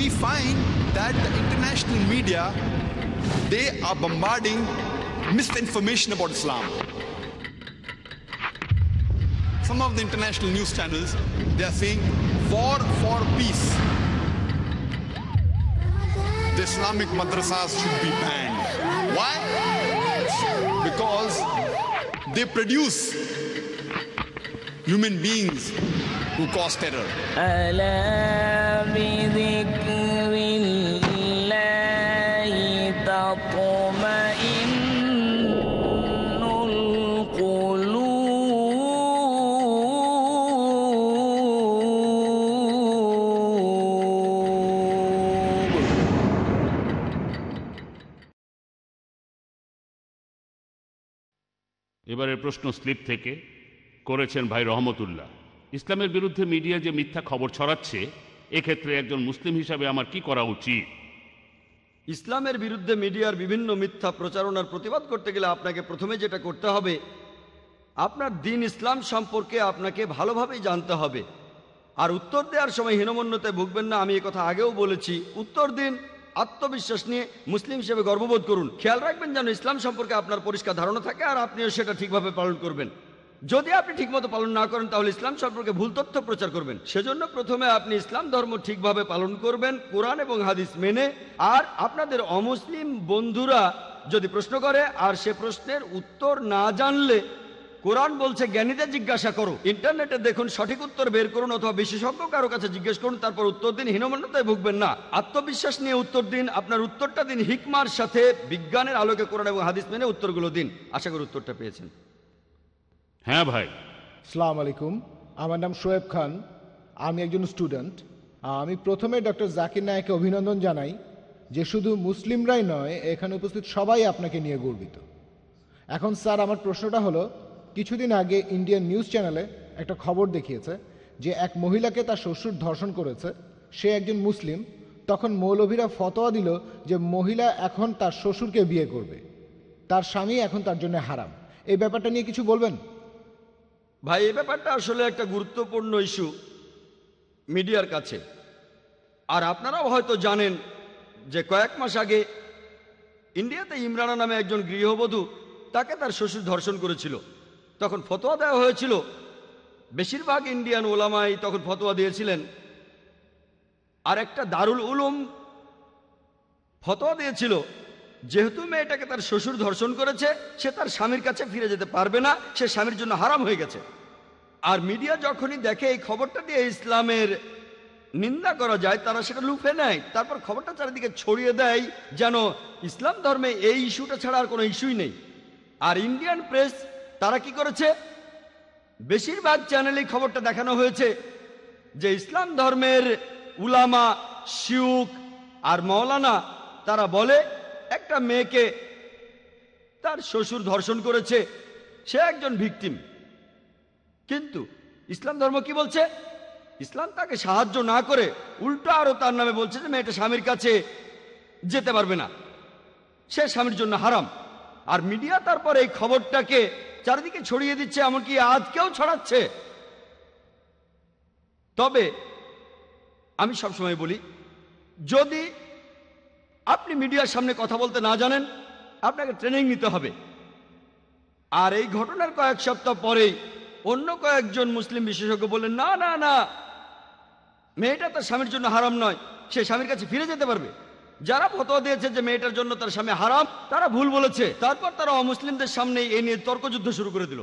We find that the international media they are bombarding misinformation about islam. Some of the international news channels they are saying war for peace. The islamic madrasas should be banned. Why? Because they produce human beings who cause terror প্রশ্ন slip থেকে করেছেন ভাই রহমতুল্লাহ। ইসলামের বিরুদ্ধে media যে মিথ্যা খবর ছড়াচ্ছে, এক্ষেত্রে একজন মুসলিম হিসাবে আমার কি করা উচিত? ইসলামের বিরুদ্ধে মিডিয়ার বিভিন্ন মিথ্যা প্রচারণার প্রতিবাদ করতে গেলে আপনাকে প্রথমে যেটা করতে হবে, আপনার দিন ইসলাম সম্পর্কে আপনাকে ভালোভাবেই জানতে হবে। আর উত্তর দেওয়ার সময় হীনমন্যতায় ভুগবেন না, আমি কথা আগেও বলেছি। উত্তর দিন আত্মবিশ্বাস নিয়ে মুসলিম হিসেবে গর্ববোধ করুন। খেয়াল রাখবেন যেন ইসলাম সম্পর্কে আপনার পরিষ্কার ধারণা থাকে আর আপনিও সেটা ঠিকভাবে পালন করবেন। যদি আপনি ঠিকমতো পালন না করেন, তাহলে ইসলাম সম্পর্কে ভুল তথ্য প্রচার করবেন। সেজন্য প্রথমে আপনি ইসলাম ধর্ম ঠিকভাবে পালন করবেন, কোরআন এবং হাদিস মেনে। আর আপনাদের অমুসলিম বন্ধুরা যদি প্রশ্ন করে, আর সে প্রশ্নের উত্তর না জানলে কোরআন বলছে জ্ঞানীদের জিজ্ঞাসা করো। ইন্টারনেটে দেখুন সঠিক উত্তর বের করুন অথবা বিশেষজ্ঞ কারও কাছে জিজ্ঞেস করুন তারপর উত্তর দিন হীনমন্যতায় ভুগবেন না। আত্মবিশ্বাস নিয়ে উত্তর দিন আপনার উত্তরটা দিন হিকমার সাথে বিজ্ঞানের আলোকে কোরআন এবং হাদিস মেনে উত্তরগুলো দিন। আশা করি উত্তরটা পেয়েছেন। হ্যাঁ ভাই। সালাম আলাইকুম। আমার নাম শোয়েব খান। আমি একজন স্টুডেন্ট। আমি প্রথমে ডক্টর জাকির নায়ককে অভিনন্দন জানাই যে শুধু মুসলিমরাই নয় এখানে উপস্থিত সবাই আপনাকে নিয়ে গর্বিত। এখন স্যার আমার প্রশ্নটা হলো কিছুদিন আগে ইন্ডিয়ান নিউজ চ্যানেলে একটা খবর দেখিয়েছে যে এক মহিলাকে তার শ্বশুর ধর্ষণ করেছে। সে একজন মুসলিম। তখন মৌলভীরা ফতোয়া দিল যে মহিলা এখন তার শ্বশুরকে বিয়ে করবে। তার স্বামী এখন তার জন্য হারাম। এই ব্যাপারটা নিয়ে কিছু বলবেন? ভাই, এই ব্যাপারটা আসলে একটা গুরুত্বপূর্ণ ইস্যু মিডিয়ার কাছে। আর আপনারাও হয়তো জানেন যে কয়েক মাস আগে ইন্ডিয়াতে ইমরানা নামে একজন গৃহবধূ তাকে তার শ্বশুর ধর্ষণ করেছিল। তখন ফতোয়া দেওয়া হয়েছিল। বেশিরভাগ ইন্ডিয়ান ওলামাই তখন ফতোয়া দিয়েছিলেন। আর একটা দারুল উলুম ফতোয়া দিয়েছিল, যেহেতু মেয়েটাকে তার শ্বশুর ধর্ষণ করেছে, সে তার স্বামীর কাছে ফিরে যেতে পারবে না, সে স্বামীর জন্য হারাম হয়ে গেছে। আর মিডিয়া যখনই দেখে এই খবরটা দিয়ে ইসলামের নিন্দা করা যায়, তারা সেটা লুফে নেয়। তারপর খবরটা চারিদিকে ছড়িয়ে দেয় যেন ইসলাম ধর্মে এই ইস্যুটা ছাড়া আর কোনো ইস্যুই নেই। আর ইন্ডিয়ান প্রেস তারা কি করেছে? বেশিরভাগ চ্যানেলেই খবরটা দেখানো হয়েছে যে ইসলাম ধর্মের উলামা শিউক আর মৌলানা তারা বলে, একটা মেয়েকে তার শ্বশুর ধর্ষণ করেছে, সে একজন ভিকটিম। কিন্তু ইসলাম ধর্ম কি বলছে? ইসলাম তাকে সাহায্য না করে উল্টো আরও তার নামে বলছে যে মেয়েটা স্বামীর কাছে যেতে পারবে না। সে স্বামীর জন্য হারাম। আর মিডিয়া তারপর এই খবরটাকে চারিদিকে ছড়িয়ে দিচ্ছে, এমনকি আজকেও ছড়াচ্ছে। তবে আমি সবসময় বলি, যদি আপনি মিডিয়ার সামনে কথা বলতে না জানেন, আপনাকে ট্রেনিং নিতে হবে। আর এই ঘটনার কয়েক সপ্তাহ পরেই অন্য কয়েকজন মুসলিম বিশেষজ্ঞ বললেন, না না না, মেয়েটা তার স্বামীর জন্য হারাম নয়, সে স্বামীর কাছে ফিরে যেতে পারবে। যারা ফতোয়া দিয়েছে যে মেয়েটার জন্য তার স্বামী হারাম, তারা ভুল বলেছে। তারপর তারা অমুসলিমদের সামনে এই নিয়ে তর্কযুদ্ধ শুরু করে দিল।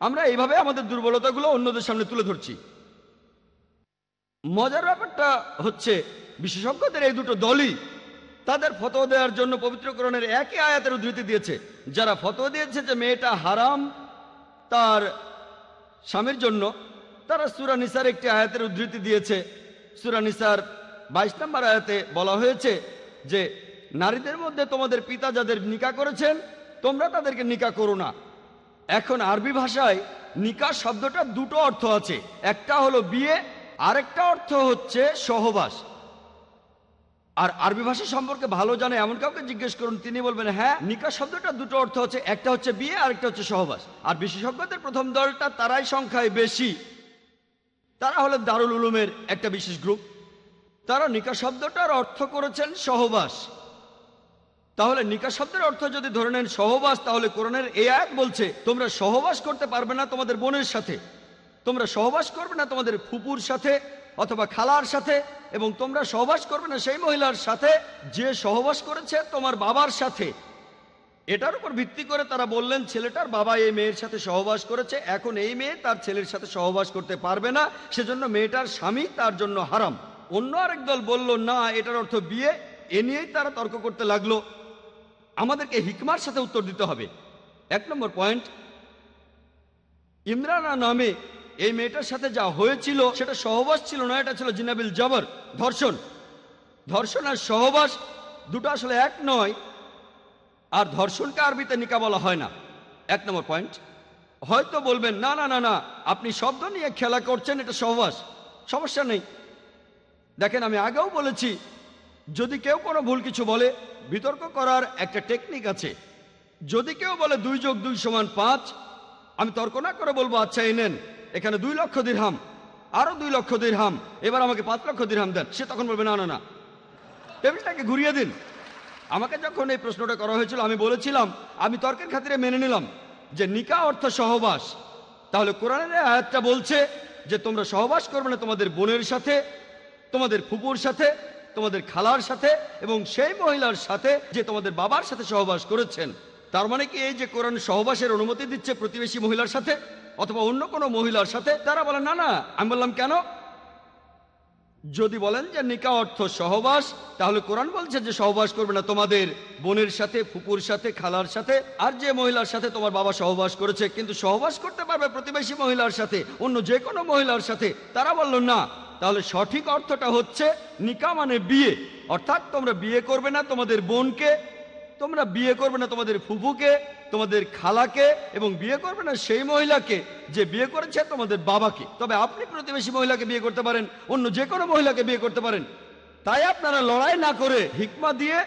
আমরা এইভাবে আমাদের দুর্বলতাগুলো অন্যদের সামনে তুলে ধরছি। মজার ব্যাপারটা হচ্ছে, বিশেষজ্ঞদের এই দুটো দলই তাদের ফতোয়া দেওয়ার জন্য পবিত্রকরণের একই আয়াতের উদ্ধৃতি দিয়েছে। যারা ফতোয়া দিয়েছে যে মেয়েটা হারাম তার স্বামীর জন্য, তারা সুরা নিসার একটি আয়াতের উদ্ধৃতি দিয়েছে। সুরা নিসার বাইশ নম্বর আয়াতে বলা হয়েছে যে নারীদের মধ্যে তোমাদের পিতা যাদের নিকা করেছেন, তোমরা তাদেরকে নিকা করো না। এখন আরবি ভাষায় নিকা শব্দটা দুটো অর্থ আছে। একটা হলো বিয়ে, আরেকটা অর্থ হচ্ছে সহবাস। আর আরবি ভাষা সম্পর্কে ভালো জানে এমন কাউকে জিজ্ঞেস করুন, তিনি বলবেন হ্যাঁ নিকা শব্দটা দুটো অর্থ হচ্ছে একটা হচ্ছে বিয়ে, আরেকটা হচ্ছে সহবাস। আর বিশেষজ্ঞদের প্রথম দলটা তারাই সংখ্যায় বেশি। তারা হলো দারুল উলুমের একটা বিশেষ গ্রুপ। তারা নিকা শব্দটার অর্থ করেছেন সহবাস। তাহলে নিকা শব্দের অর্থ যদি ধরে নেন সহবাস, তাহলে কোরআনের এ আয়াত বলছে, তোমরা সহবাস করতে পারবে না তোমাদের বোনের সাথে। তোমরা সহবাস করবে না তোমাদের ফুপুর সাথে অথবা খালার সাথে এবং তোমরা সহবাস করবে না সেই মহিলার সাথে যে সহবাস করেছে তোমার বাবার সাথে। এটার উপর ভিত্তি করে তারা বললেন, ছেলেটার বাবা এই মেয়ের সাথে সহবাস করেছে, এখন এই মেয়ে তার ছেলের সাথে সহবাস করতে পারবে না, সেজন্য মেয়েটার স্বামী তার জন্য হারাম। অন্য আরেক দল বলল, না, এটার অর্থ বিয়ে। এ নিয়েই তারা তর্ক করতে লাগল। আমাদেরকে হিকমার সাথে উত্তর দিতে হবে। এক নম্বর পয়েন্ট, ইমরানা নামে এই মেয়েটার সাথে যা হয়েছিল, সেটা সহবাস ছিল না, এটা ছিল জিনাবিল জবর, ধর্ষণ। ধর্ষণ আর সহবাস দুটো আসলে এক নয়, আর ধর্ষণকে আরবিতে নিকা বলা হয় না। এক নম্বর পয়েন্ট, হয়তো বলবেন, না না না না, আপনি শব্দ নিয়ে খেলা করছেন, এটা সহবাস। সমস্যা নেই। দেখেন, আমি আগেও বলেছি, যদি কেউ কোনো ভুল কিছু বলে, বিতর্ক করার একটা টেকনিক আছে। যদি কেউ বলে দুই যোগ দুই সমান পাঁচ, আমি তর্ক না করে বলব আচ্ছা এই নেন, এখানে দুই লক্ষ দিরহাম, আরও দুই লক্ষ দিরহাম, এবার আমাকে পাঁচ লক্ষ দিরহাম দেন, সে তখন বলবে, না না না। টেবিলটাকে ঘুরিয়ে দিন। আমাকে যখন এই প্রশ্নটা করা হয়েছিল, আমি বলেছিলাম, আমি তর্কের খাতিরে মেনে নিলাম যে নিকা অর্থ সহবাস। তাহলে কোরআনের আয়াতটা বলছে যে তোমরা সহবাস করবে না তোমাদের বোনের সাথে তোমাদের ফুপুর সাথে, তোমাদের খালার সাথে এবং সেই মহিলার সাথে যে তোমাদের বাবার সাথে সহবাস করেছেন। তার মানে কি এই যে কোরআন সহবাসের অনুমতি দিচ্ছে প্রতিবেশী মহিলার সাথে অথবা অন্য কোনো মহিলার সাথে, তারা বলে, না না, আমি বললাম কেন? যদি বলেন যে নিকা অর্থ সহবাস, তাহলে কোরআন বলছে যে সহবাস করবে না তোমাদের বোনের সাথে, ফুপুর সাথে, খালার সাথে, আর যে মহিলার সাথে তোমার বাবা সহবাস করেছে, কিন্তু সহবাস করতে পারবে প্রতিবেশী মহিলার সাথে, অন্য যে কোনো মহিলার সাথে। তারা বলল, না তাহলে সঠিক অর্থটা হচ্ছে নিকা মানে বিয়ে। অর্থাৎ তোমরা বিয়ে করবে না তোমাদের বোনকে, তোমরা বিয়ে করবে না তোমাদের ফুফুকে, তোমাদের খালাকে, এবং বিয়ে করবে না সেই মহিলাকে যে বিয়ে করেছে তোমাদের বাবাকে। তবে আপনি প্রতিবেশী মহিলাকে বিয়ে করতে পারেন, অন্য যে কোনো মহিলাকে বিয়ে করতে পারেন। তাই আপনারা লড়াই না করে হিকমা দিয়ে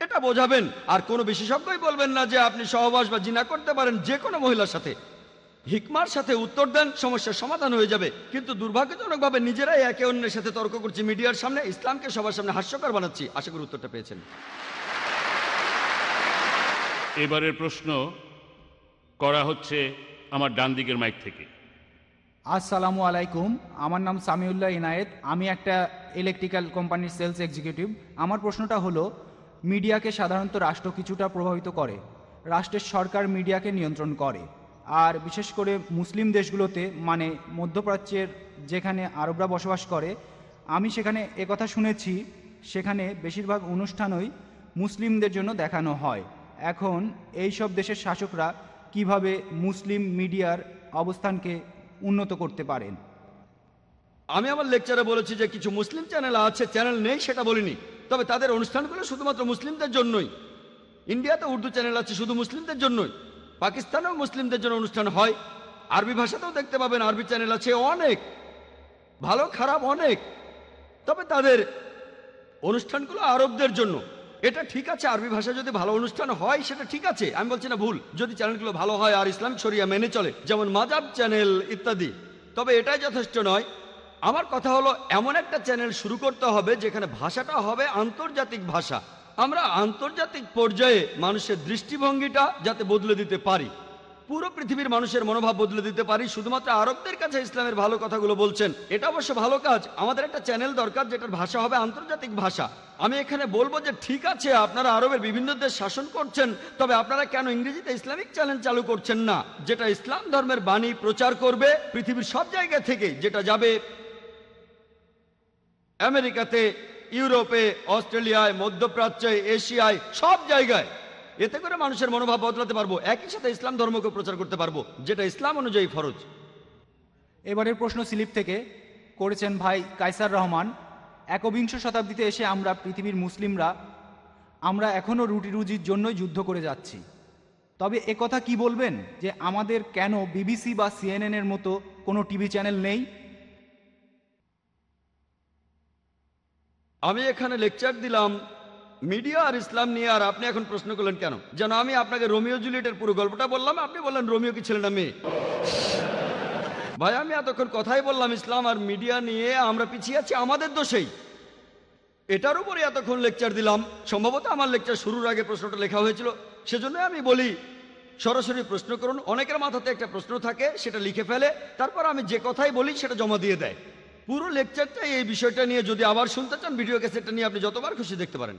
এটা বোঝাবেন। আর কোনো বিশেষজ্ঞই বলবেন না যে আপনি সহবাস বা জিনা করতে পারেন যে কোনো মহিলার সাথে। হিকমার সাথে উত্তর দেন সমস্যার সমাধান হয়ে যাবে। কিন্তু দুর্ভাগ্যজনকভাবে নিজেরাই একে অন্যের সাথে তর্ক করছি মিডিয়ার সামনে ইসলামকে সবার সামনে হাস্যকর বানাচ্ছি। আশা করি উত্তরটা পেয়েছেন। এবারের প্রশ্ন করা হচ্ছে আমার ডান দিকের মাইক থেকে। আসসালামু আলাইকুম আমার নাম সামিউল্লাহ ইনায়েত আমি একটা ইলেকট্রিক্যাল কোম্পানির সেলস এক্সিকিউটিভ আমার প্রশ্নটা হলো মিডিয়াকে সাধারণত রাষ্ট্র কিছুটা প্রভাবিত করে? রাষ্ট্রের সরকার মিডিয়াকে নিয়ন্ত্রণ করে? আর বিশেষ করে মুসলিম দেশগুলোতে মানে মধ্যপ্রাচ্যের যেখানে আরবরা বসবাস করে, আমি সেখানে একথা শুনেছি, সেখানে বেশিরভাগ অনুষ্ঠানই মুসলিমদের জন্য দেখানো হয়। এখন এই সব দেশের শাসকরা কীভাবে মুসলিম মিডিয়ার অবস্থানকে উন্নত করতে পারেন? আমি আমার লেকচারে বলেছি যে কিছু মুসলিম চ্যানেল আছে, চ্যানেল নেই সেটা বলিনি। তবে তাদের অনুষ্ঠানগুলো শুধুমাত্র মুসলিমদের জন্যই। ইন্ডিয়াতে উর্দু চ্যানেল আছে, শুধু মুসলিমদের জন্যই। পাকিস্তানেও মুসলিমদের জন্য অনুষ্ঠান হয়। আরবি ভাষাতেও দেখতে পাবেন, আরবি চ্যানেল আছে অনেক। ভালো, খারাপ অনেক। তবে তাদের অনুষ্ঠানগুলো আরবদের জন্য। এটা ঠিক আছে, আরবি ভাষা যদি ভালো অনুষ্ঠান হয়, সেটা ঠিক আছে। আমি বলছি না ভুল। যদি চ্যানেলগুলো ভালো হয় আর ইসলাম শরিয়া মেনে চলে, যেমন মাজাব চ্যানেল ইত্যাদি, তবে এটাই যথেষ্ট নয়। আমার কথা হলো, এমন একটা চ্যানেল শুরু করতে হবে যেখানে ভাষাটা হবে আন্তর্জাতিক ভাষা। আমরা আন্তর্জাতিক পর্যায়ে মানুষের দৃষ্টিভঙ্গিটা যাতে বদলে দিতে পারি, পুরো পৃথিবীর মানুষের মনোভাব বদলে দিতে পারি, শুধুমাত্র আরবদের কাছে ইসলামের ভালো কথাগুলো বলছেন, এটা অবশ্য ভালো কাজ, আমাদের একটা চ্যানেল দরকার যেটার ভাষা হবে আন্তর্জাতিক ভাষা। আমি এখানে বলব যে ঠিক আছে, আপনারা আরবের বিভিন্ন দেশ শাসন করছেন, তবে আপনারা কেন ইংরেজিতে ইসলামিক চ্যানেল চালু করছেন না, যেটা ইসলাম ধর্মের বাণী প্রচার করবে পৃথিবীর সব জায়গা থেকে, যেটা যাবে আমেরিকাতে ইউরোপে, অস্ট্রেলিয়ায়, মধ্যপ্রাচ্যে, এশিয়ায়, সব জায়গায় এতে করে মানুষের মনোভাব বদলাতে পারব, একই সাথে ইসলাম ধর্মকে প্রচার করতে পারব, যেটা ইসলাম অনুযায়ী ফরজ। এবারের প্রশ্ন স্লিপ থেকে করেছেন ভাই কাইসার রহমান, একবিংশ শতাব্দীতে এসে আমরা পৃথিবীর মুসলিমরা, আমরা এখনও রুটি রুজির জন্যই যুদ্ধ করে যাচ্ছি। তবে একথা কি বলবেন যে আমাদের কেন বিবিসি বা সিএনএন এর মতো কোনো টিভি চ্যানেল নেই? আমি এখানে লেকচার দিলাম মিডিয়া আর ইসলাম নিয়ে, আর আপনি এখন প্রশ্ন করলেন কেন? যেন আমি আপনাকে রোমিও জুলিয়েটের পুরো গল্পটা বললাম, আপনি বললেন রোমিও কি ছিল না মেয়ে? ভাই, আমি এতক্ষণ কথাই বললাম, ইসলাম আর মিডিয়া নিয়ে আমরা পিছিয়ে আছি, আমাদের দোষেই। এটার উপরে এতক্ষণ লেকচার দিলাম। সম্ভবত আমার লেকচার শুরুর আগে প্রশ্নটা লেখা হয়েছিল। সেজন্য আমি বলি, সরাসরি প্রশ্ন করুন। অনেকের মাথাতে একটা প্রশ্ন থাকে, সেটা লিখে ফেলে, তারপর আমি যে কথাই বলি, সেটা জমা দিয়ে দেয়। পুরো লেকচারটাই এই বিষয়টা নিয়ে যদি আবার শুনতে চান ভিডিও ক্যাসেটটা নিয়ে আপনি যতবার খুশি দেখতে পারেন।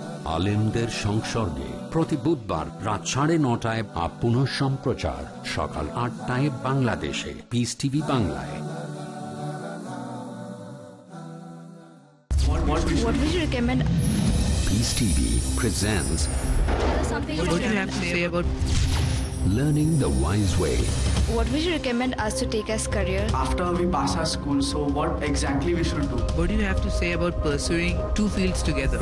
আলেমদের সংসর্গে প্রতি বুধবার রাত সাড়ে নটায় বা পুনঃ সম্প্রচার সকাল আটটায় বাংলাদেশে পিস টিভি বাংলায় What would you recommend? Peace TV presents Something What do you have to say about learning the wise way What would you recommend us to take as career? After we pass our school, so what exactly we should do? what do you have to say about pursuing two fields together?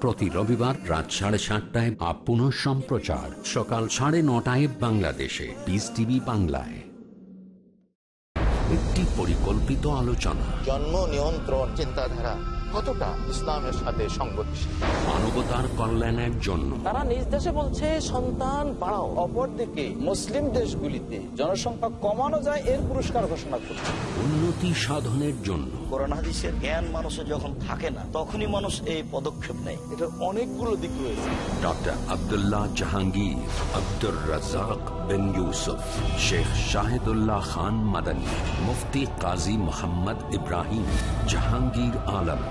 প্রতি রবিবার রাত সাড়ে সাতটায় up পুনঃ সম্প্রচার সকাল সাড়ে নটায় বাংলাদেশে। পিস টিভি বাংলায়। একটি পরিকল্পিত আলোচনা। জন্ম নিয়ন্ত্রণ চিন্তাধারা। কতটা ইসলামের সাথে সংগতিশীল? মানবতার কল্যাণের জন্য। তারা নিজ দেশে বলছে সন্তান বাড়াও। অপরদিকে মুসলিম দেশগুলিতে জনসংখ্যা কমানো যায় এর পুরস্কার ঘোষণা করছে। উন্নতি সাধনের জন্য। কোরআন হাদিসের জ্ঞান মানুষের যখন থাকে না তখনই মানুষ এই পদক্ষেপ নেয়। এটার অনেকগুলো দিক রয়েছে। ডক্টর আব্দুল্লাহ জাহাঙ্গীর আব্দুর রাজাক বিন ইউসুফ শেখ শাহিদুল্লাহ খান মাদানী মুফতি কাজী মোহাম্মদ ইব্রাহিম জাহাঙ্গীর আলম।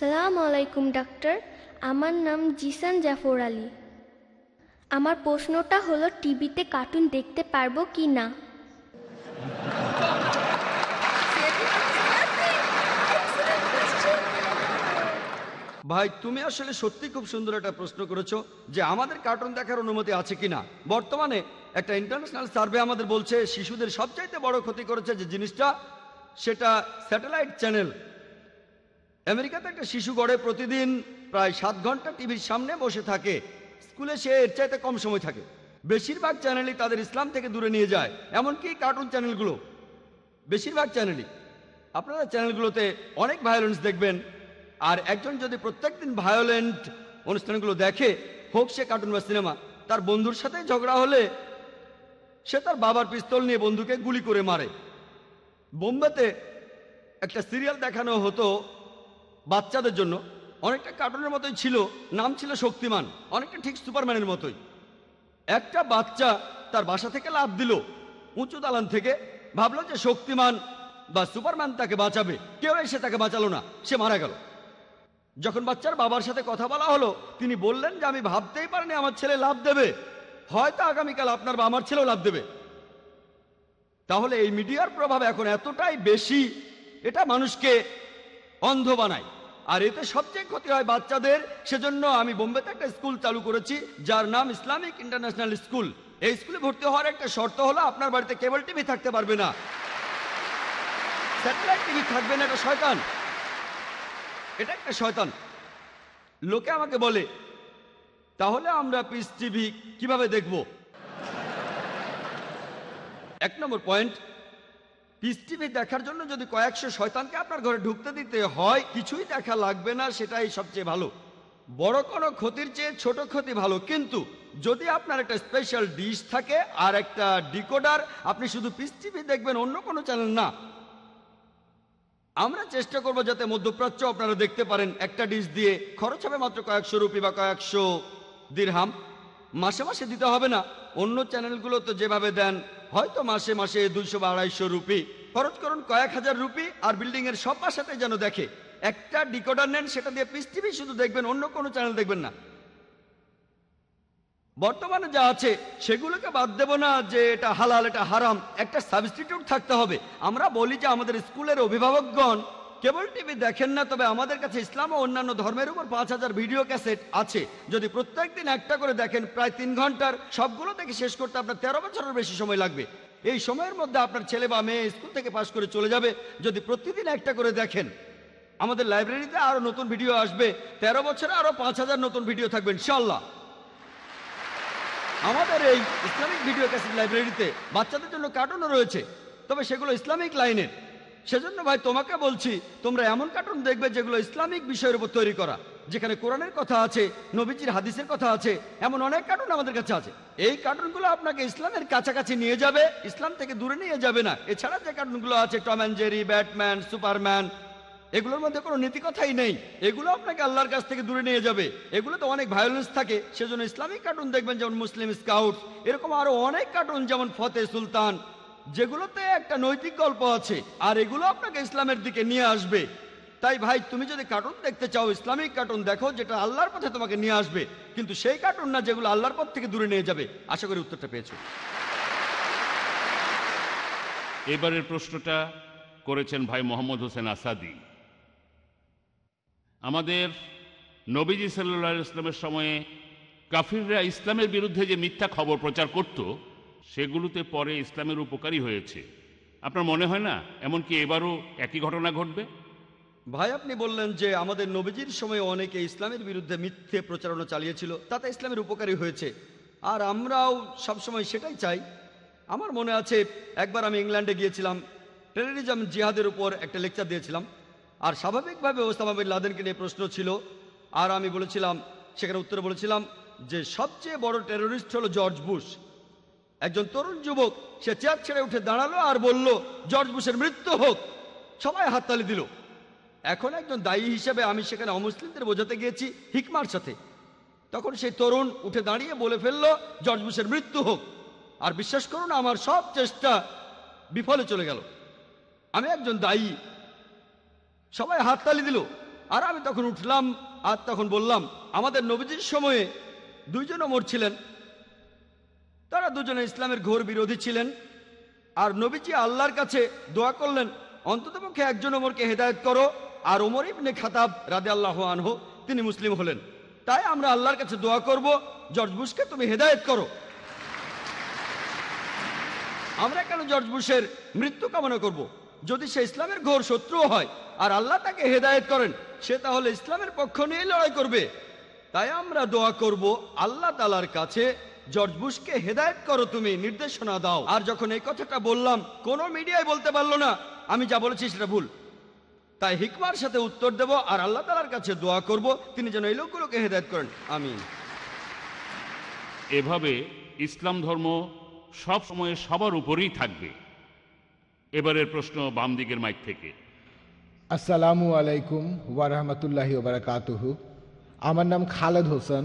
আসসালামু আলাইকুম ডাক্তার। আমার নাম জিসান জাফর আলী। আমার প্রশ্নটা হলো, টিভিতে কার্টুন দেখতে পারব কি না? ভাই, তুমি আসলে সত্যি খুব সুন্দর একটা প্রশ্ন করেছ যে আমাদের কার্টুন দেখার অনুমতি আছে কিনা বর্তমানে একটা ইন্টারন্যাশনাল সার্ভে আমাদের বলছে, শিশুদের সবচাইতে বড় ক্ষতি করেছে যে জিনিসটা, সেটা স্যাটেলাইট চ্যানেল। আমেরিকাতে একটা শিশু গড়ে প্রতিদিন প্রায় সাত ঘণ্টা টিভির সামনে বসে থাকে। স্কুলে সে এর চাইতে কম সময় থাকে। বেশিরভাগ চ্যানেলই তাদের ইসলাম থেকে দূরে নিয়ে যায়, এমনকি কার্টুন চ্যানেলগুলো। বেশিরভাগ চ্যানেলই। আপনারা চ্যানেলগুলোতে অনেক ভায়োলেন্স দেখবেন। আর একজন যদি প্রত্যেকদিন ভায়োলেন্ট অনুষ্ঠানগুলো দেখে, হোক সে কার্টুন বা সিনেমা, তার বন্ধুর সাথে ঝগড়া হলে সে তার বাবার পিস্তল নিয়ে বন্ধুকে গুলি করে মারে। বোম্বেতে একটা সিরিয়াল দেখানো হতো বাচ্চাদের জন্য অনেকটা কার্টুনের মতোই ছিল, নাম ছিল শক্তিমান, অনেকটা ঠিক সুপারম্যানের মতোই। একটা বাচ্চা তার বাসা থেকে লাভ দিল, উঁচু দালান থেকে, ভাবলো যে শক্তিমান বা সুপারম্যান তাকে বাঁচাবে, কেউ এসে তাকে বাঁচালো না, সে মারা গেল। যখন বাচ্চার বাবার সাথে কথা বলা হলো, তিনি বললেন যে, আমি ভাবতেই পারিনি আমার ছেলে লাভ দেবে, হয়তো আগামীকাল আপনার বা আমার ছেলেও লাভ দেবে। তাহলে এই মিডিয়ার প্রভাব এখন এতটাই বেশি, এটা মানুষকে অন্ধ বানায়। আর এতে সবচেয়ে ক্ষতি হয় বাচ্চাদের। সেজন্য আমি বোম্বেতে একটা স্কুল চালু করেছি, যার নাম ইসলামিক ইন্টারন্যাশনাল স্কুল। এই স্কুলে ভর্তি হওয়ার একটা শর্ত হলো, আপনার বাড়িতে কেবল টিভি থাকতে পারবে না। স্যাটেলাইট টিভি থাকবে না, এটা শয়তান। এটা একটা শয়তান। লোকে আমাকে বলে, তাহলে আমরা পিস টিভি কীভাবে দেখব? এক নম্বর পয়েন্ট পিস দেখার জন্য যদি কয়েকশো শয়তানকে আপনার ঘরে ঢুকতে দিতে হয়, কিছুই দেখা লাগবে না, সেটাই সবচেয়ে ভালো। বড় কোনো ক্ষতির চেয়ে ছোট ক্ষতি ভালো। কিন্তু যদি আপনার একটা স্পেশাল ডিশ থাকে আর একটা ডিকোডার আপনি শুধু পিস টিভি দেখবেন, অন্য কোনো চ্যানেল না। আমরা চেষ্টা করব যাতে মধ্যপ্রাচ্য আপনারা দেখতে পারেন একটা ডিশ দিয়ে। খরচ হবে মাত্র কয়েকশো রুপি বা কয়েকশো দিরহাম। মাসে মাসে দিতে হবে না। অন্য চ্যানেলগুলো তো যেভাবে দেন হয়তো মাসে মাসে দুইশো বা আড়াইশো রুপি। খরচ করুন কয়েক হাজার রুপি আর বিল্ডিং এর সব বাসাতে যেন দেখে। একটা ডিকোডার নেন, সেটা দিয়ে পৃথিবী শুধু দেখবেন, অন্য কোনো চ্যানেল দেখবেন না। বর্তমানে যা আছে, সেগুলোকে বাদ দেব না যে এটা হালাল, এটা হারাম। একটা সাবস্টিটিউট থাকতে হবে। আমরা বলি যে আমাদের স্কুলের অভিভাবকগণ কেবল টিভি দেখেন না, তবে আমাদের কাছে ইসলাম ও অন্যান্য ধর্মের উপর পাঁচ হাজার ভিডিও ক্যাসেট আছে। যদি প্রত্যেক দিন একটা করে দেখেন, প্রায় তিন ঘণ্টার সবগুলো দেখে শেষ করতে আপনার তেরো বছরের বেশি সময় লাগবে। এই সময়ের মধ্যে আপনার ছেলে বা মেয়ে স্কুল থেকে পাশ করে চলে যাবে, যদি প্রতিদিন একটা করে দেখেন। আমাদের লাইব্রেরিতে আরও নতুন ভিডিও আসবে, তেরো বছরে আরও পাঁচ হাজার নতুন ভিডিও থাকবে ইনশাল্লাহ আমাদের এই ইসলামিক ভিডিও ক্যাসেট লাইব্রেরিতে বাচ্চাদের জন্য কার্টুনও রয়েছে, তবে সেগুলো ইসলামিক লাইনের। সেজন্য ভাই তোমাকে বলছি, তোমরা এমন কার্টুন দেখবে যেগুলো ইসলামিক বিষয়ের উপর তৈরি করা। যেখানে কোরআনের কথা আছে, নবীজির হাদিসের কথা আছে, এমন অনেক কার্টুন আমাদের কাছে আছে। এই কার্টুনগুলো আপনাকে ইসলামের কাছাকাছি নিয়ে যাবে, ইসলাম থেকে দূরে নিয়ে যাবে না। এছাড়া যে কার্টুনগুলো আছে, Tom and Jerry, Batman, Superman, এগুলোর মধ্যে কোনো নীতি কথাই নেই। এগুলো আপনাকে আল্লাহর কাছ থেকে দূরে নিয়ে যাবে। এগুলোতে অনেক ভায়োলেন্স থাকে, সেজন্য ইসলামিক কার্টুন দেখবেন যেমন মুসলিম স্কাউট এরকম আরও অনেক কার্টুন যেমন ফতে সুলতান যেগুলোতে একটা নৈতিক গল্প আছে, আর এগুলো আপনাকে ইসলামের দিকে নিয়ে আসবে। তাই ভাই, তুমি যদি কার্টুন দেখতে চাও, ইসলামিক কার্টুন দেখো, যেটা আল্লাহর পথে তোমাকে নিয়ে আসবে। কিন্তু সেই কার্টুন না যেগুলো আল্লাহর পথ থেকে দূরে নিয়ে যাবে। আশা করি উত্তরটা পেয়েছ। এবারের প্রশ্নটা করেছেন ভাই মোহাম্মদ হোসেন আসাদি। আমাদের নবীজি সাল্লাহ ইসলামের সময়ে কাফিররা ইসলামের বিরুদ্ধে যে মিথ্যা খবর প্রচার করত সেগুলোতে পরে ইসলামের উপকারী হয়েছে। আপনার মনে হয় না? এমনকি এবারও একই ঘটনা ঘটবে? ভাই, আপনি বললেন যে আমাদের নবীজির সময় অনেকে ইসলামের বিরুদ্ধে মিথ্যে প্রচারণা চালিয়েছিল, তাতে ইসলামের উপকারী হয়েছে। আর আমরাও সবসময় সেটাই চাই। আমার মনে আছে, একবার আমি ইংল্যান্ডে গিয়েছিলাম টেররিজম জিহাদের উপর একটা লেকচার দিয়েছিলাম, আর স্বাভাবিকভাবে ওসামা লাদেনকে নিয়ে প্রশ্ন ছিল, আর আমি বলেছিলাম, সেখানে উত্তরে বলেছিলাম যে সবচেয়ে বড় টেররিস্ট হলো জর্জ বুশ। একজন তরুণ যুবক, সে চেয়ার ছেড়ে উঠে দাঁড়াল আর বলল, জর্জ বুশের মৃত্যু হোক। সবাই হাততালি দিল। এখন একজন দায়ী হিসেবে আমি সেখানে অমুসলিমদের বোঝাতে গিয়েছি হিকমার সাথে। তখন সেই তরুণ উঠে দাঁড়িয়ে বলে ফেলল, জর্জ বুশের মৃত্যু হোক। আর বিশ্বাস করুন, আমার সব চেষ্টা বিফলে চলে গেল। আমি একজন দায়ী। সবাই হাততালি দিল। আর আমি তখন উঠলাম আর তখন বললাম, আমাদের নবীজির সময়ে দুইজন ওমর ছিলেন। তারা দুজনে ইসলামের ঘোর বিরোধী ছিলেন। আর নবীজি আল্লাহর কাছে দোয়া করলেন অন্ততপক্ষে একজন ওমরকে হেদায়ত করো। আর ওমর ইবনে খাতাব রাদে আল্লাহ আনহো, তিনি মুসলিম হলেন। তাই আমরা আল্লাহর কাছে দোয়া করব, জর্জ বুশকে তুমি হেদায়ত করো। আমরা কেন জর্জ বুশের মৃত্যু কামনা করব। যদি সে ইসলামের ঘোর শত্রু হয়, আর আল্লাহ তাকে হেদায়েত করেন, সে তাহলে ইসলামের পক্ষ নিয়ে লড়াই করবে। তাই আমরা দোয়া করব আল্লাহ তালার কাছে জর্জ বুশকে হেদায়েত করো তুমি নির্দেশনা দাও। আর যখন এই কথাটা বললাম কোনো মিডিয়ায় বলতে পারল না আমি যা বলেছি সেটা ভুল। তাই হিকমার সাথে উত্তর দেব আর আল্লাহ তালার কাছে দোয়া করব তিনি যেন এই লোকগুলোকে হেদায়েত করেন। আমি এভাবে ইসলাম ধর্ম সব সময় সবার উপরেই থাকবে। এবারের প্রশ্ন বাম দিকের মাইক থেকে। আসসালামু আলাইকুম ওয়ারহমতুল্লাহি ওবরাকাতুহু আমার নাম খালেদ হোসেন।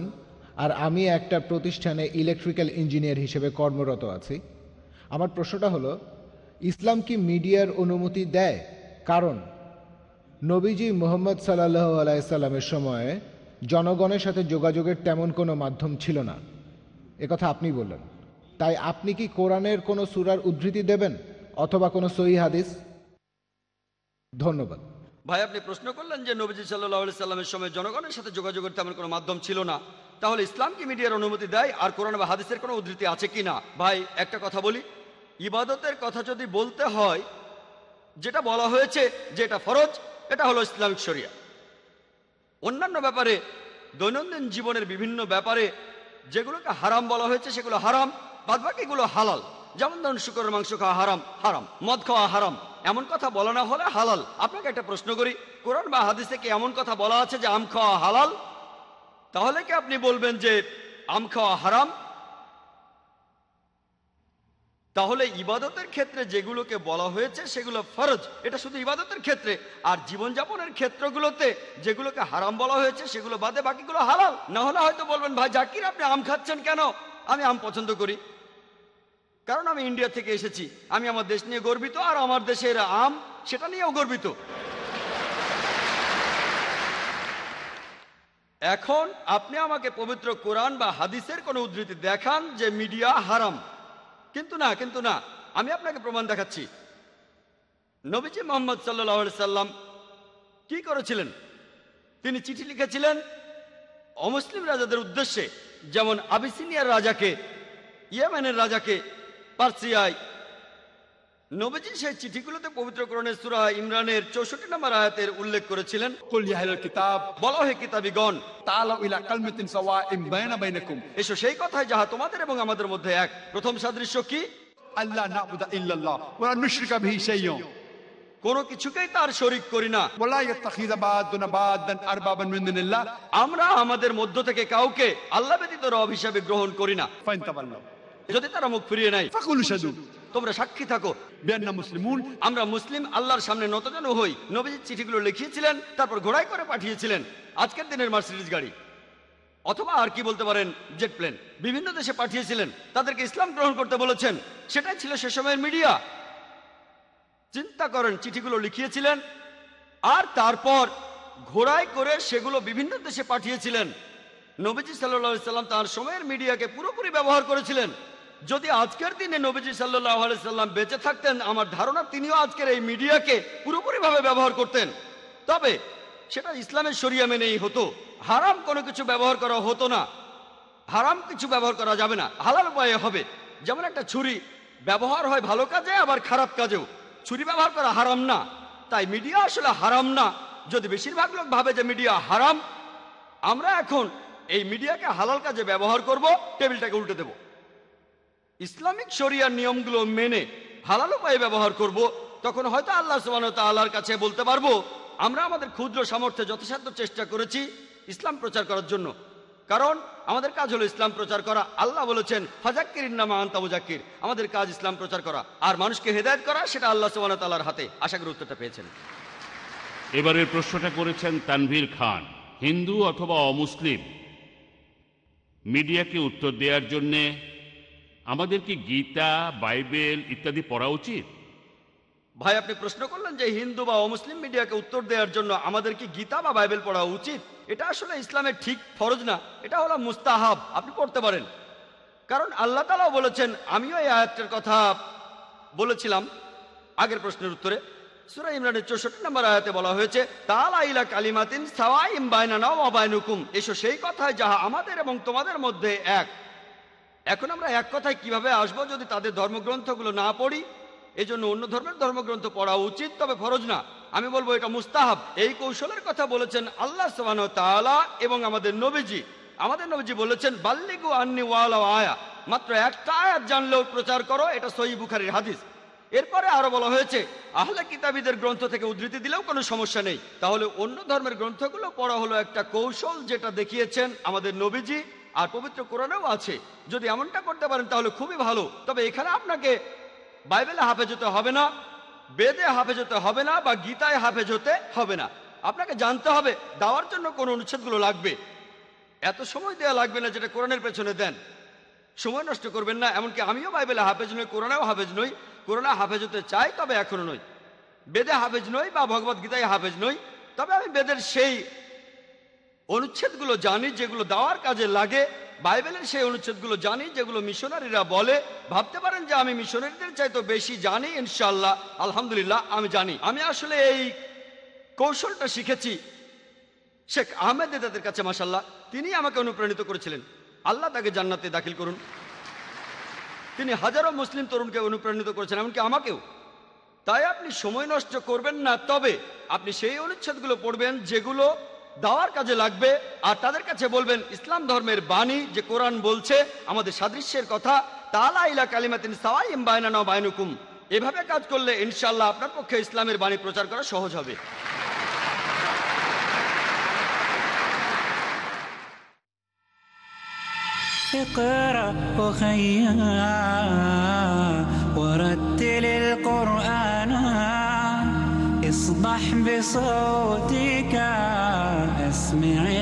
আর আমি একটা প্রতিষ্ঠানে ইলেকট্রিক্যাল ইঞ্জিনিয়ার হিসেবে কর্মরত আছি। আমার প্রশ্নটা হলো, ইসলাম কি মিডিয়ার অনুমতি দেয়? কারণ নবীজি মোহাম্মদ সাল্লাহ আলাইসাল্লামের সময়ে জনগণের সাথে যোগাযোগের তেমন কোনো মাধ্যম ছিল না। একথা আপনি বললেন। তাই আপনি কি কোরআনের কোনো সুরার উদ্ধৃতি দেবেন অথবা কোনো সহি হাদিস? ধন্যবাদ। ভাই, আপনি প্রশ্ন করলেন যে নবীজি সাল্লাহ সাল্লামের সময় জনগণের সাথে যোগাযোগের তেমন কোনো মাধ্যম ছিল না। তাহলে ইসলাম কি মিডিয়ার অনুমতি দেয় আর কোরআন বা হাদিসের কোনো উদ্ধৃতি আছে কি না? ভাই, একটা কথা বলি। ইবাদতের কথা যদি বলতে হয়, যেটা বলা হয়েছে যে এটা ফরজ, এটা হলো ইসলামিক শরিয়া। অন্যান্য ব্যাপারে, দৈনন্দিন জীবনের বিভিন্ন ব্যাপারে যেগুলোকে হারাম বলা হয়েছে, সেগুলো হারাম, বাদবাকিগুলো হালাল। যেমন ধরুন, শুকরের মাংস খাওয়া হারাম হারাম। মদ খাওয়া হারাম। এমন কথা বলা না হলে হালাল। আপনাকে একটা প্রশ্ন করি, কোরআন বা হাদিসে কি এমন কথা বলা আছে যে আম খাওয়া হালাল? তাহলে কি আপনি বলবেন যে আম খাওয়া হারাম? তাহলে ইবাদতের ক্ষেত্রে যেগুলোকে বলা হয়েছে সেগুলো ফরজ। এটা শুধু ইবাদতের ক্ষেত্রে। আর জীবনযাপনের ক্ষেত্রগুলোতে যেগুলোকে হারাম বলা হয়েছে সেগুলো বাদে বাকিগুলো হালাল। না হলে হয়তো বলবেন, ভাই জাকির, আপনি আম খাচ্ছেন কেন? আমি আম পছন্দ করি। কারণ আমি ইন্ডিয়া থেকে এসেছি। আমি আমার দেশ নিয়ে গর্বিত আর আমার দেশের আম, সেটা নিয়েও গর্বিত। এখন আপনি আমাকে পবিত্র কোরআন বা হাদিসের কোনো উদ্ধৃতি দেখান যে মিডিয়া হারাম। কিন্তু না কিন্তু না, আমি আপনাকে প্রমাণ দেখাচ্ছি। নবীজি মোহাম্মদ সাল্লাহ সাল্লাম কি করেছিলেন? তিনি চিঠি লিখেছিলেন অমুসলিম রাজাদের উদ্দেশ্যে, যেমন আবিসিনিয়ার রাজাকে, ইয়েমেনের রাজাকে, পার্সিয়ায় নবীজি সেই চিঠিগুলোতে পবিত্র করণের সুরা ইমরানের চৌষট্টি নম্বর আয়াতের উল্লেখ করেছিলেন কিতাব। বলা হয় কিতাবিগণ এসো সেই কথাই যাহা তোমাদের এবং আমাদের মধ্যে এক। প্রথম সাদৃশ্য কি? আল্লাহ নাবুদা ইল্লাল্লাহ ওয়া নুশরিকা বিহি শাইয়্যান কোনো কিছুকেই তার শরিক করি না। আমরা আমাদের মধ্য থেকে কাউকে আল্লাহ ব্যতীত রব হিসাবে গ্রহণ করি না। যদি তারা মুখ ফিরিয়ে নেয়। তোমরা সাক্ষী থাকো। বিআন্না মুসলিমুন। আমরা মুসলিম, আল্লাহর সামনে নতজানু হই। নবীজির চিঠিগুলো লিখিয়েছিলেন, তারপর ঘোড়ায় করে পাঠিয়েছিলেন। আজকের দিনের মার্সিডিজ গাড়ি। অথবা আর কি বলতে পারেন, জেট প্লেন। বিভিন্ন দেশে পাঠিয়েছিলেন। তাদেরকে ইসলাম গ্রহণ করতে বলেছেন। সেটাই ছিল সে সময়ের মিডিয়া। চিন্তা করেন, চিঠিগুলো লিখিয়েছিলেন। আর তারপর ঘোড়ায় করে সেগুলো বিভিন্ন দেশে পাঠিয়েছিলেন। নবীজি সাল্লাহ সাল্লাম তার সময়ের মিডিয়াকে পুরোপুরি ব্যবহার করেছিলেন। যদি আজকের দিনে নবীজি সাল্লাহ সাল্লাম বেঁচে থাকতেন, আমার ধারণা তিনিও আজকের এই মিডিয়াকে পুরোপুরিভাবে ব্যবহার করতেন। তবে সেটা ইসলামের শরিয়া মেনেই হতো। হারাম কোনো কিছু ব্যবহার করা হতো না। হারাম কিছু ব্যবহার করা যাবে না। হালাল উপায়ে হবে। যেমন একটা ছুরি ব্যবহার হয় ভালো কাজে, আবার খারাপ কাজেও। ছুরি ব্যবহার করা হারাম না। তাই মিডিয়া আসলে হারাম না। যদি বেশিরভাগ লোক ভাবে যে মিডিয়া হারাম, আমরা এখন এই মিডিয়াকে হালাল কাজে ব্যবহার করব, টেবিলটাকে উল্টে দেব। ইসলামিক শরিয়ার নিয়মগুলো মেনে হালাল উপায়ে ব্যবহার করব, তখন হয়তো আল্লাহ সুবাহ তাল্লাহর কাছে বলতে পারব, আমরা আমাদের ক্ষুদ্র সামর্থ্যে যথাসাধ্য চেষ্টা করেছি ইসলাম প্রচার করার জন্য। কারণ আমাদের কাজ হলো ইসলাম প্রচার করা। আল্লাহ বলেছেন ফাজাক্কির নামা আন্তা মুজাক্কির আমাদের কাজ ইসলাম প্রচার করা। আর মানুষকে হেদায়ত করা, সেটা আল্লাহ সুবাহ তাল্লাহর হাতে। আশা করি উত্তরটা পেয়েছেন। এবারের প্রশ্নটা করেছেন তানভীর খান, হিন্দু অথবা অমুসলিম। মিডিয়াকে উত্তর দেওয়ার জন্যে আমাদের কি গীতা, বাইবেল ইত্যাদি পড়া উচিত? ভাই, আপনি প্রশ্ন করলেন যে হিন্দু বা অমুসলিম মিডিয়াকে উত্তর দেওয়ার জন্য আমাদের কি গীতা বা বাইবেল পড়া উচিত? এটা আসলে ইসলামের ঠিক ফরজ না। এটা হলো মুস্তাহাব। আপনি পড়তে পারেন। কারণ আল্লাহ তালাও বলেছেন, আমিও এই আয়াতটার কথা বলেছিলাম আগের প্রশ্নের উত্তরে। সুরা ইমরানের চৌষট্টি নম্বর আয়াতে বলা হয়েছে তাল আইলা কালিমাতিন সাওয়াইম বাইনানা ওয়া বাইনুকুম। এসো সেই কথায় যাহা আমাদের এবং তোমাদের মধ্যে এক। এখন আমরা এক কথায় কীভাবে আসব যদি তাদের ধর্মগ্রন্থগুলো না পড়ি? এই জন্য অন্য ধর্মের ধর্মগ্রন্থ পড়া উচিত, তবে ফরজ না। আমি বলব এটা মুস্তাহাব। এই কৌশলের কথা বলেছেন আল্লাহ সোহান এবং আমাদের নবীজি। আমাদের নবীজি বলেছেন, বাল্লিগু আন্নি ওয়ালা আয়া। মাত্র একটা আয়াত জানলেও প্রচার করো, এটা সহি বুখারির হাদিস। এরপরে আরও বলা হয়েছে, আহলে কিতাবীদের গ্রন্থ থেকে উদ্ধৃতি দিলেও কোনো সমস্যা নেই। তাহলে অন্য ধর্মের গ্রন্থগুলো পড়া হলো একটা কৌশল যেটা দেখিয়েছেন আমাদের নবীজি। আর পবিত্র কোরআনেও আছে। যদি এমনটা করতে পারেন তাহলে খুবই ভালো। তবে এখানে আপনাকে বাইবেলে হাফেজ হতে হবে না, বেদে হাফেজ হতে হবে না বা গীতায় হাফেজ হতে হবে না। আপনাকে জানতে হবে, দেওয়ার জন্য কোন অনুচ্ছেদগুলো লাগবে। এত সময় দেওয়া লাগবে না যেটা কোরআনের পেছনে দেন। সময় নষ্ট করবেন না, এমনকি আমিও বাইবেলে হাফেজ নই, কোরআনেও হাফেজ নই। কোরআনে হাফেজ হতে চাই, তবে এখনও নই। বেদে হাফেজ নই বা ভগবত গীতায় হাফেজ নই। তবে আমি বেদের সেই অনুচ্ছেদগুলো জানি, যেগুলো দেওয়ার কাজে লাগে। বাইবেলের সেই অনুচ্ছেদগুলো জানি, যেগুলো মিশনারিরা বলে। ভাবতে পারেন যে আমি মিশনারিদের চাইতো বেশি জানি ইনশাল্লাহ আলহামদুলিল্লাহ, আমি জানি। আমি আসলে এই কৌশলটা শিখেছি। শেখ আহমেদ তাদের কাছে মাসাল্লাহ তিনি আমাকে অনুপ্রাণিত করেছিলেন। আল্লাহ তাকে জান্নাতে দাখিল করুন। তিনি হাজারো মুসলিম তরুণকে অনুপ্রাণিত করেছেন, এমনকি আমাকেও। তাই আপনি সময় নষ্ট করবেন না, তবে আপনি সেই অনুচ্ছেদগুলো পড়বেন, যেগুলো দাওয়ার কাজে লাগবে আর তাদের কাছে বলবেন ইসলাম ধর্মের বাণী যে কোরআন বলছে আমাদের সাদৃশ্যের কথা তালা ইলা কালিমাতিন সাওয়াইম বায়নানা বায়নুকুম এভাবে কাজ করলে ইনশাল্লাহ আপনার পক্ষে ইসলামের বাণী প্রচার করা সহজ হবে اقرأ أخيا ورتل القرآن اصبح بصوتك اسمع